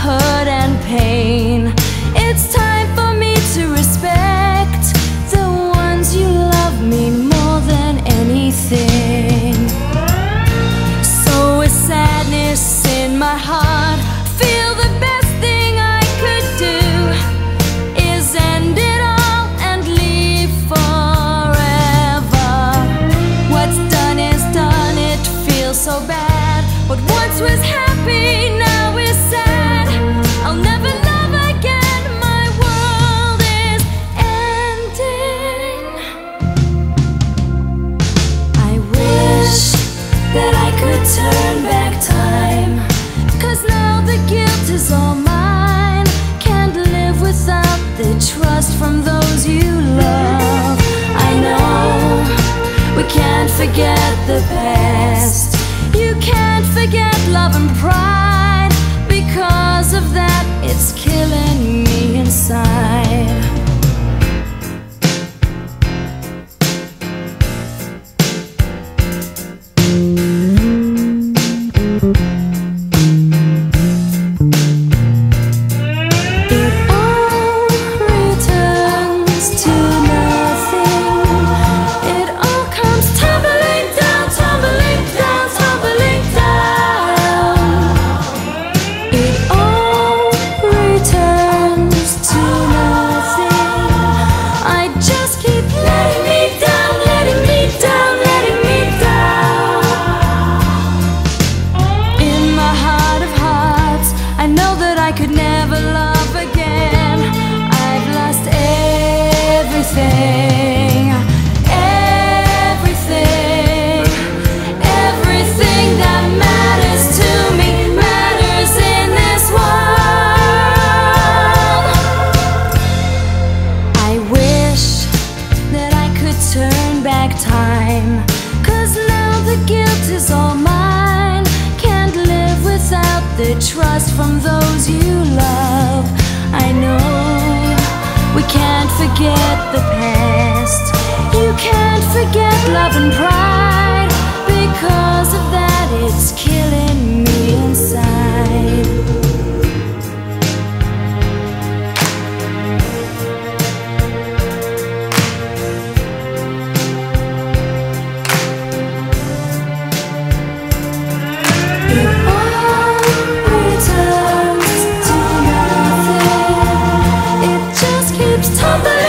hurt and pain. the trust from those you love. I know we can't forget the past. You can't forget love and pride because of that. tumble